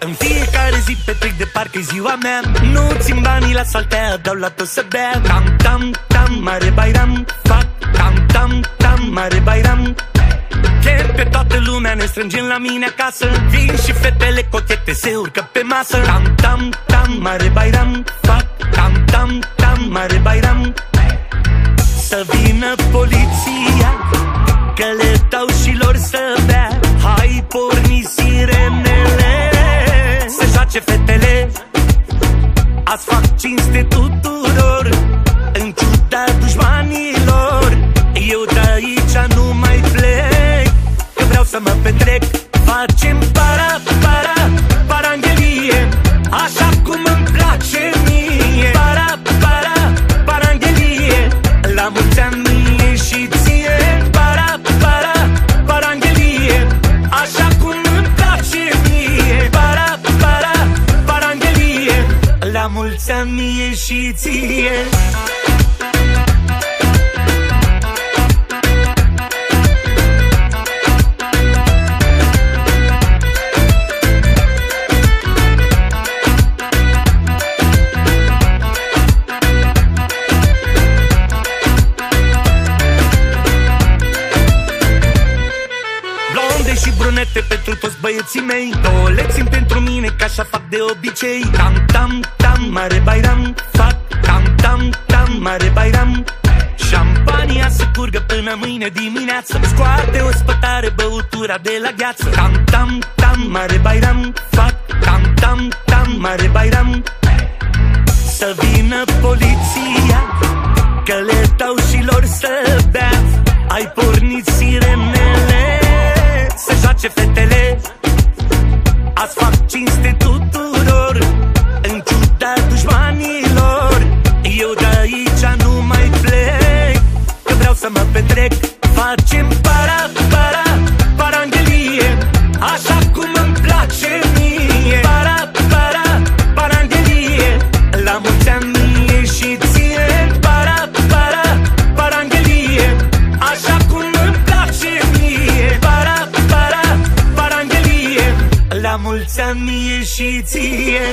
În fiecare zi petrec de parcă ziua mea. Nu țin banii la saltea, dau la tot să bea. Tam, tam, tam, mare bairam Fac. Tam, tam, tam, mare bairam. Chem pe toată lumea, ne strângem la mine acasă. Vin și fetele cochete se urcă pe masă. Tam, tam, tam, mare bairam Fac. Tam, tam, tam, mare bairam. Să vină poliția Că le dau și lor Azi fac cinste tuturor În ciuda dușmanilor. Eu de aici nu mai plec Că vreau să mă petrec Facem La mulți ani mie și ție. Blonde și brunete pentru toți băieții mei. Două lecții pentru mine, ca așa fac de obicei. Tam, tam, tam, mare bairam Fac tam, tam, tam, mare bairam. Șampania se curgă până mâine dimineață Scoate o spătare băutura de la gheață. Tam, tam, tam, mare bairam Fac tam, tam, tam, mare bairam. Să vină poliția Că le dau și lor să bea. Ai pornit sirenele Să joace fetele. Azi fac cinste tuturor să mă petrec. Facem para, para, paranghelie Așa cum îmi place mie. Para, para, paranghelie La mulți ani mie și ție. Para, para, paranghelie Așa cum îmi place mie. Para, para, paranghelie La mulți ani mie și ție